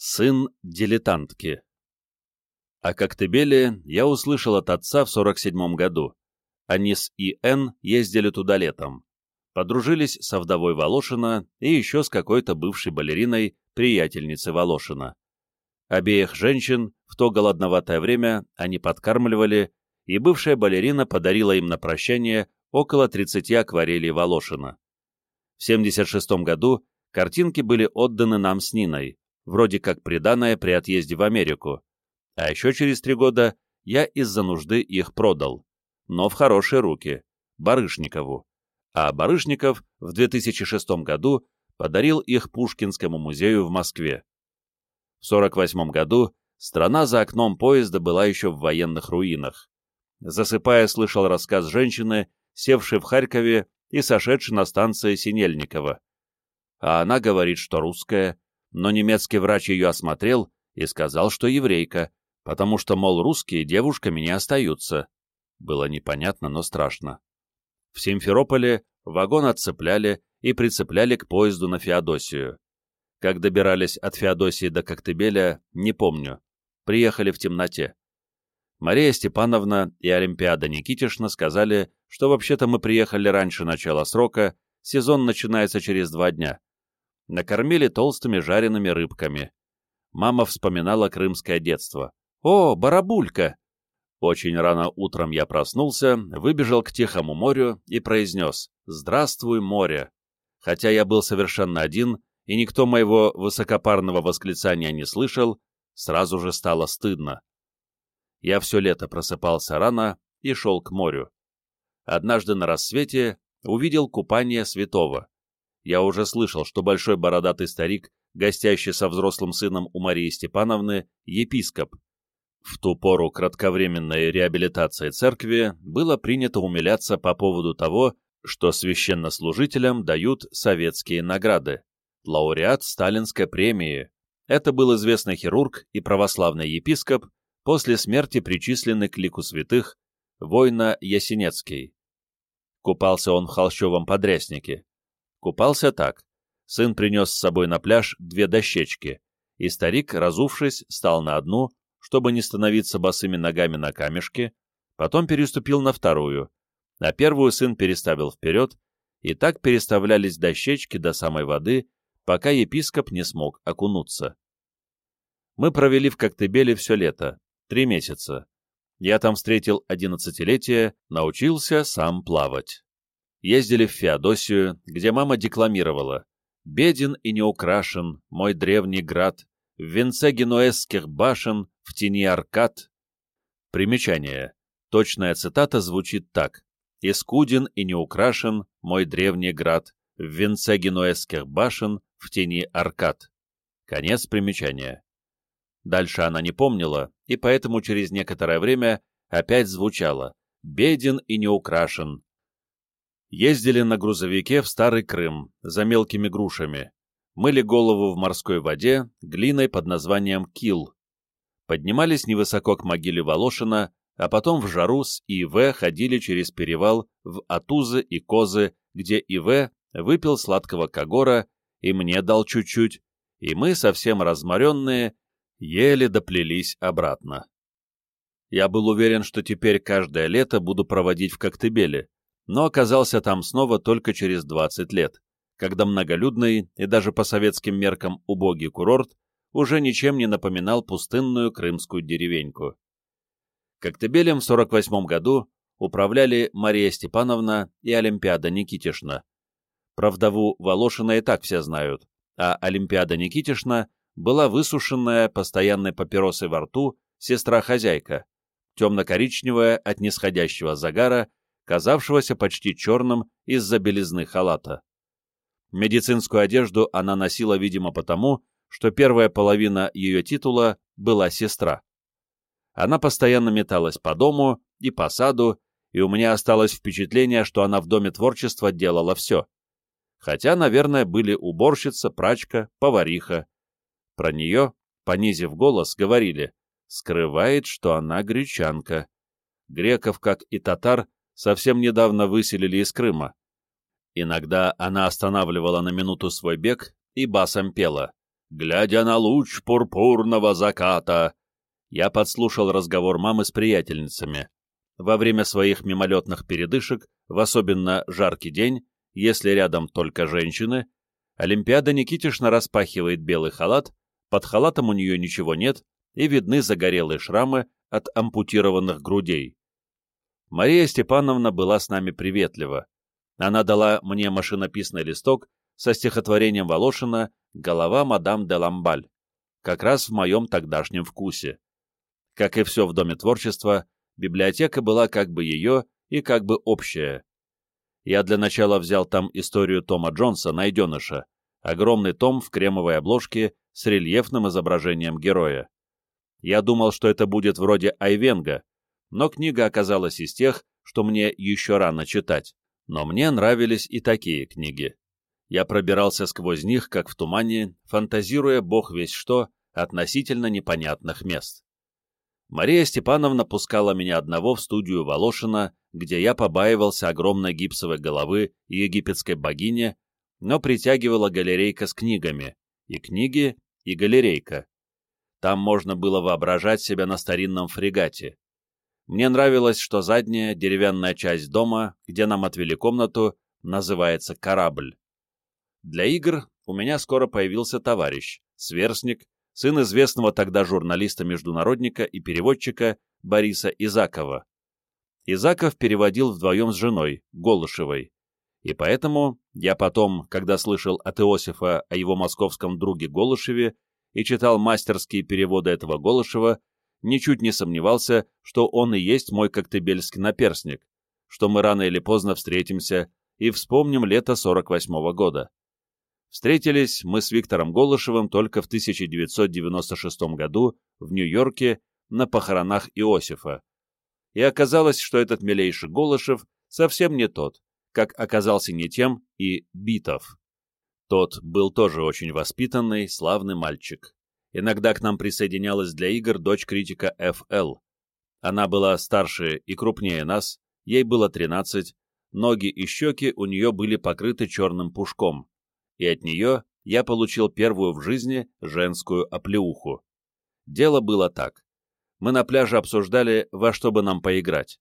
Сын дилетантки. О Коктебеле я услышал от отца в 47 году. Они с И.Н. ездили туда летом. Подружились со вдовой Волошина и еще с какой-то бывшей балериной, приятельницей Волошина. Обеих женщин в то голодноватое время они подкармливали, и бывшая балерина подарила им на прощание около 30 акварелей Волошина. В 76 году картинки были отданы нам с Ниной, вроде как приданное при отъезде в Америку, а еще через три года я из-за нужды их продал, но в хорошие руки, Барышникову, а Барышников в 2006 году подарил их Пушкинскому музею в Москве. В 48 году страна за окном поезда была еще в военных руинах. Засыпая, слышал рассказ женщины, севшей в Харькове и сошедшей на станции Синельникова. А она говорит, что русская, но немецкий врач ее осмотрел и сказал, что еврейка, потому что, мол, русские девушками не остаются. Было непонятно, но страшно. В Симферополе вагон отцепляли и прицепляли к поезду на Феодосию. Как добирались от Феодосии до Коктебеля, не помню. Приехали в темноте. Мария Степановна и Олимпиада Никитишна сказали, что вообще-то мы приехали раньше начала срока, сезон начинается через два дня накормили толстыми жареными рыбками. Мама вспоминала крымское детство. «О, барабулька!» Очень рано утром я проснулся, выбежал к Тихому морю и произнес «Здравствуй, море!». Хотя я был совершенно один, и никто моего высокопарного восклицания не слышал, сразу же стало стыдно. Я все лето просыпался рано и шел к морю. Однажды на рассвете увидел купание святого я уже слышал, что большой бородатый старик, гостящий со взрослым сыном у Марии Степановны, епископ. В ту пору кратковременной реабилитации церкви было принято умиляться по поводу того, что священнослужителям дают советские награды. Лауреат Сталинской премии. Это был известный хирург и православный епископ, после смерти причисленный к лику святых, воина Ясенецкий. Купался он в холщовом подряснике. Купался так. Сын принес с собой на пляж две дощечки, и старик, разувшись, стал на одну, чтобы не становиться босыми ногами на камешке, потом переступил на вторую, а первую сын переставил вперед, и так переставлялись дощечки до самой воды, пока епископ не смог окунуться. Мы провели в Коктебеле все лето, три месяца. Я там встретил одиннадцатилетие, научился сам плавать ездили в Феодосию, где мама декламировала «Беден и неукрашен мой древний град, в венце генуэзских башен, в тени аркад». Примечание. Точная цитата звучит так «Искуден и неукрашен мой древний град, в венце генуэзских башен, в тени аркад». Конец примечания. Дальше она не помнила, и поэтому через некоторое время опять звучала «Беден и неукрашен, Ездили на грузовике в Старый Крым за мелкими грушами. Мыли голову в морской воде глиной под названием кил. Поднимались невысоко к могиле Волошина, а потом в жару с И.В. ходили через перевал в Атузы и Козы, где И.В. выпил сладкого кагора и мне дал чуть-чуть, и мы, совсем разморенные, еле доплелись обратно. Я был уверен, что теперь каждое лето буду проводить в Коктебеле, но оказался там снова только через 20 лет, когда многолюдный и даже по советским меркам убогий курорт уже ничем не напоминал пустынную крымскую деревеньку. Коктебелем в 48 году управляли Мария Степановна и Олимпиада Никитишна. Про вдову Волошина и так все знают, а Олимпиада Никитишна была высушенная постоянной папиросой во рту сестра-хозяйка, темно-коричневая от нисходящего загара казавшегося почти черным из-за белизны халата. Медицинскую одежду она носила, видимо, потому, что первая половина ее титула была сестра. Она постоянно металась по дому и по саду, и у меня осталось впечатление, что она в Доме творчества делала все. Хотя, наверное, были уборщица, прачка, повариха. Про нее, понизив голос, говорили, скрывает, что она гречанка. Греков, как и татар, совсем недавно выселили из Крыма. Иногда она останавливала на минуту свой бег и басом пела глядя на луч пурпурного заката. Я подслушал разговор мамы с приятельницами. Во время своих мимолетных передышек, в особенно жаркий день, если рядом только женщины, Олимпиада Никитишна распахивает белый халат, под халатом у нее ничего нет, и видны загорелые шрамы от ампутированных грудей. Мария Степановна была с нами приветлива. Она дала мне машинописный листок со стихотворением Волошина «Голова мадам де Ламбаль», как раз в моем тогдашнем вкусе. Как и все в Доме творчества, библиотека была как бы ее и как бы общая. Я для начала взял там историю Тома Джонса «Найденыша», огромный том в кремовой обложке с рельефным изображением героя. Я думал, что это будет вроде Айвенга, но книга оказалась из тех, что мне еще рано читать. Но мне нравились и такие книги. Я пробирался сквозь них, как в тумане, фантазируя бог весь что относительно непонятных мест. Мария Степановна пускала меня одного в студию Волошина, где я побаивался огромной гипсовой головы египетской богини, но притягивала галерейка с книгами, и книги, и галерейка. Там можно было воображать себя на старинном фрегате. Мне нравилось, что задняя деревянная часть дома, где нам отвели комнату, называется корабль. Для игр у меня скоро появился товарищ, сверстник, сын известного тогда журналиста-международника и переводчика Бориса Изакова. Изаков переводил вдвоем с женой, Голышевой. И поэтому я потом, когда слышал от Иосифа о его московском друге Голышеве и читал мастерские переводы этого Голышева, ничуть не сомневался, что он и есть мой коктебельский наперсник, что мы рано или поздно встретимся и вспомним лето 48 -го года. Встретились мы с Виктором Голышевым только в 1996 году в Нью-Йорке на похоронах Иосифа. И оказалось, что этот милейший Голышев совсем не тот, как оказался не тем и Битов. Тот был тоже очень воспитанный, славный мальчик. Иногда к нам присоединялась для игр дочь критика Ф.Л. Она была старше и крупнее нас, ей было 13, ноги и щеки у нее были покрыты черным пушком и от нее я получил первую в жизни женскую оплеуху. Дело было так. Мы на пляже обсуждали, во что бы нам поиграть.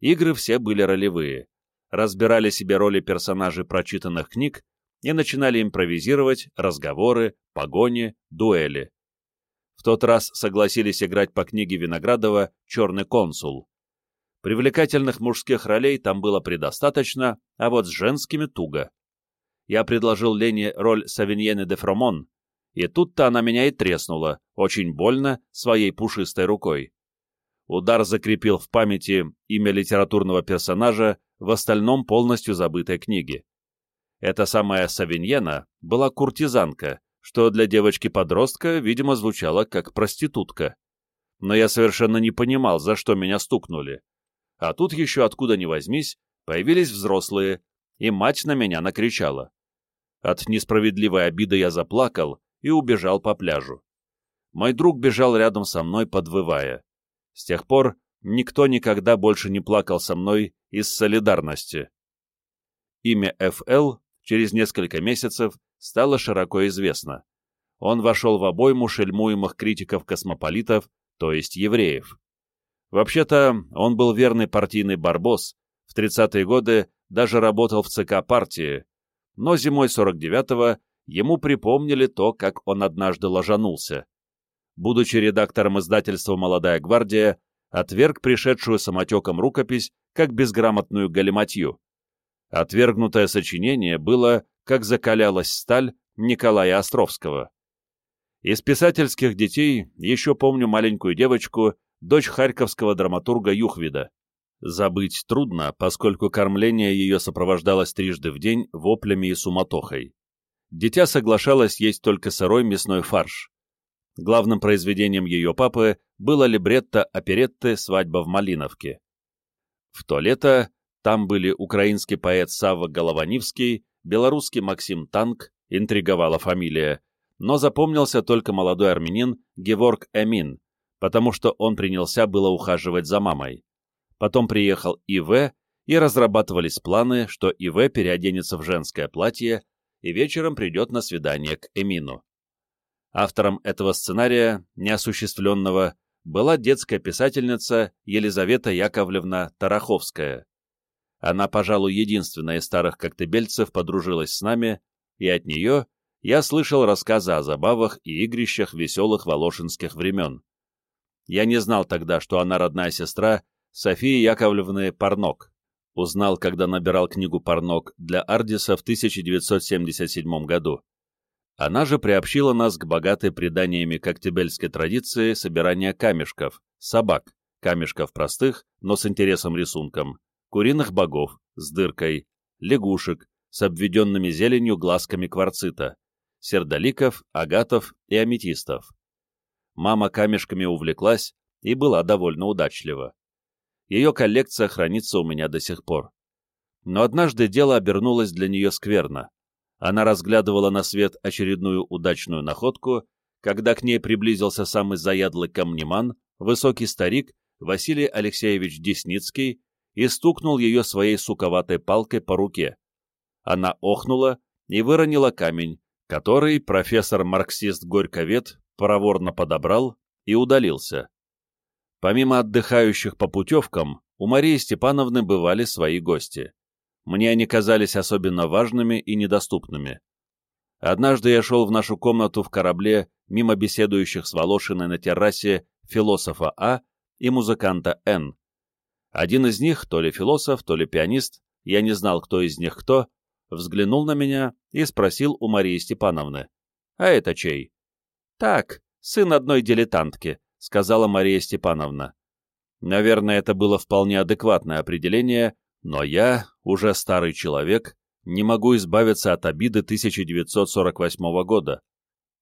Игры все были ролевые. Разбирали себе роли персонажей прочитанных книг и начинали импровизировать разговоры, погони, дуэли. В тот раз согласились играть по книге Виноградова «Черный консул». Привлекательных мужских ролей там было предостаточно, а вот с женскими туго я предложил Лене роль Савиньены де Фромон, и тут-то она меня и треснула, очень больно, своей пушистой рукой. Удар закрепил в памяти имя литературного персонажа в остальном полностью забытой книге. Эта самая Савиньена была куртизанка, что для девочки-подростка, видимо, звучало как проститутка. Но я совершенно не понимал, за что меня стукнули. А тут еще откуда ни возьмись, появились взрослые, и мать на меня накричала. От несправедливой обиды я заплакал и убежал по пляжу. Мой друг бежал рядом со мной, подвывая. С тех пор никто никогда больше не плакал со мной из солидарности. Имя Ф.Л. через несколько месяцев стало широко известно. Он вошел в обойму шельмуемых критиков-космополитов, то есть евреев. Вообще-то, он был верный партийный барбос, в 30-е годы даже работал в ЦК партии, но зимой 49-го ему припомнили то, как он однажды ложанулся. Будучи редактором издательства «Молодая гвардия», отверг пришедшую самотеком рукопись как безграмотную галиматью. Отвергнутое сочинение было «Как закалялась сталь» Николая Островского. Из писательских детей еще помню маленькую девочку, дочь харьковского драматурга Юхвида. Забыть трудно, поскольку кормление ее сопровождалось трижды в день воплями и суматохой. Дитя соглашалось есть только сырой мясной фарш. Главным произведением ее папы было либретто оперетты «Свадьба в Малиновке». В то лето там были украинский поэт Савва Голованивский, белорусский Максим Танк, интриговала фамилия, но запомнился только молодой армянин Геворг Эмин, потому что он принялся было ухаживать за мамой. Потом приехал ИВ, и разрабатывались планы, что ИВ переоденется в женское платье и вечером придет на свидание к Эмину. Автором этого сценария, неосуществленного, была детская писательница Елизавета Яковлевна Тараховская. Она, пожалуй, единственная из старых коктебельцев подружилась с нами, и от нее я слышал рассказы о забавах и игрищах веселых волошинских времен. Я не знал тогда, что она родная сестра Софии Яковлевны Парнок. Узнал, когда набирал книгу Парнок для Ардиса в 1977 году. Она же приобщила нас к богатой преданиями коктебельской традиции собирания камешков, собак, камешков простых, но с интересом рисунком, куриных богов с дыркой, лягушек с обведенными зеленью глазками кварцита, сердоликов, агатов и аметистов. Мама камешками увлеклась и была довольно удачлива. Ее коллекция хранится у меня до сих пор. Но однажды дело обернулось для нее скверно. Она разглядывала на свет очередную удачную находку, когда к ней приблизился самый заядлый камнеман, высокий старик Василий Алексеевич Десницкий, и стукнул ее своей суковатой палкой по руке. Она охнула и выронила камень, который профессор-марксист-горьковед проворно подобрал и удалился. Помимо отдыхающих по путевкам, у Марии Степановны бывали свои гости. Мне они казались особенно важными и недоступными. Однажды я шел в нашу комнату в корабле мимо беседующих с Волошиной на террасе философа А и музыканта Н. Один из них, то ли философ, то ли пианист, я не знал, кто из них кто, взглянул на меня и спросил у Марии Степановны. «А это чей?» «Так, сын одной дилетантки», — сказала Мария Степановна. Наверное, это было вполне адекватное определение, но я, уже старый человек, не могу избавиться от обиды 1948 года.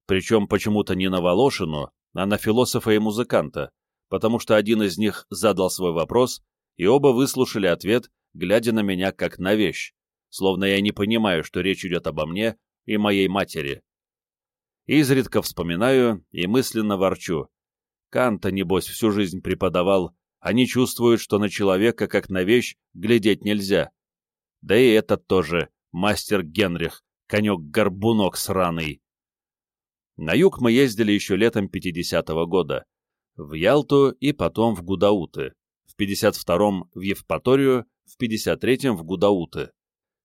Причем почему-то не на Волошину, а на философа и музыканта, потому что один из них задал свой вопрос, и оба выслушали ответ, глядя на меня как на вещь, словно я не понимаю, что речь идет обо мне и моей матери. Изредка вспоминаю и мысленно ворчу. Канта, небось, всю жизнь преподавал, они чувствуют, что на человека, как на вещь, глядеть нельзя. Да и этот тоже, мастер Генрих, конек-горбунок сраный. На юг мы ездили еще летом 50-го года. В Ялту и потом в Гудауты. В 52-м в Евпаторию, в 53-м в Гудауты.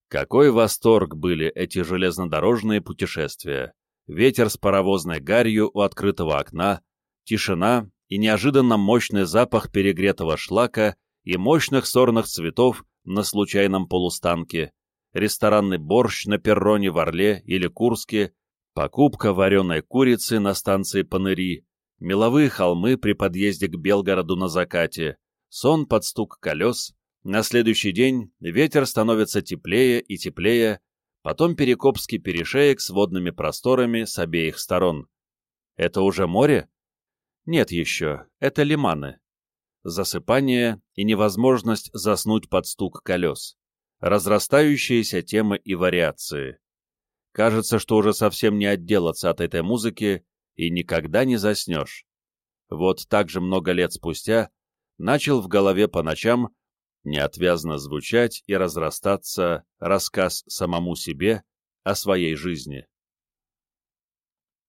Какой восторг были эти железнодорожные путешествия. Ветер с паровозной гарью у открытого окна, тишина и неожиданно мощный запах перегретого шлака и мощных сорных цветов на случайном полустанке, ресторанный борщ на перроне в Орле или Курске, покупка вареной курицы на станции Паныри, меловые холмы при подъезде к Белгороду на закате, сон под стук колес, на следующий день ветер становится теплее и теплее, потом Перекопский перешеек с водными просторами с обеих сторон. Это уже море? Нет еще, это лиманы. Засыпание и невозможность заснуть под стук колес. Разрастающиеся темы и вариации. Кажется, что уже совсем не отделаться от этой музыки и никогда не заснешь. Вот так же много лет спустя начал в голове по ночам неотвязно звучать и разрастаться рассказ самому себе о своей жизни.